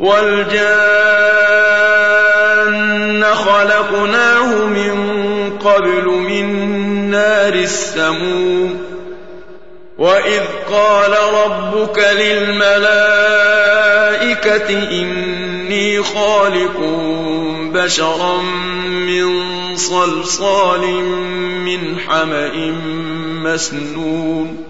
والجان خلقناه من قبل من نار السموم وإذ قال ربك للملائكة إني خالق بشرا من صلصال من حمأ مسنون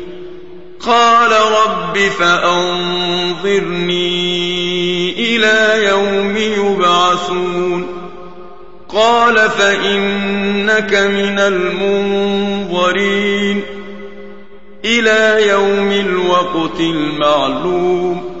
قال رب فأنظرني إلى يوم يبعثون. قال فإنك من المنظرين إلى يوم الوقت المعلوم.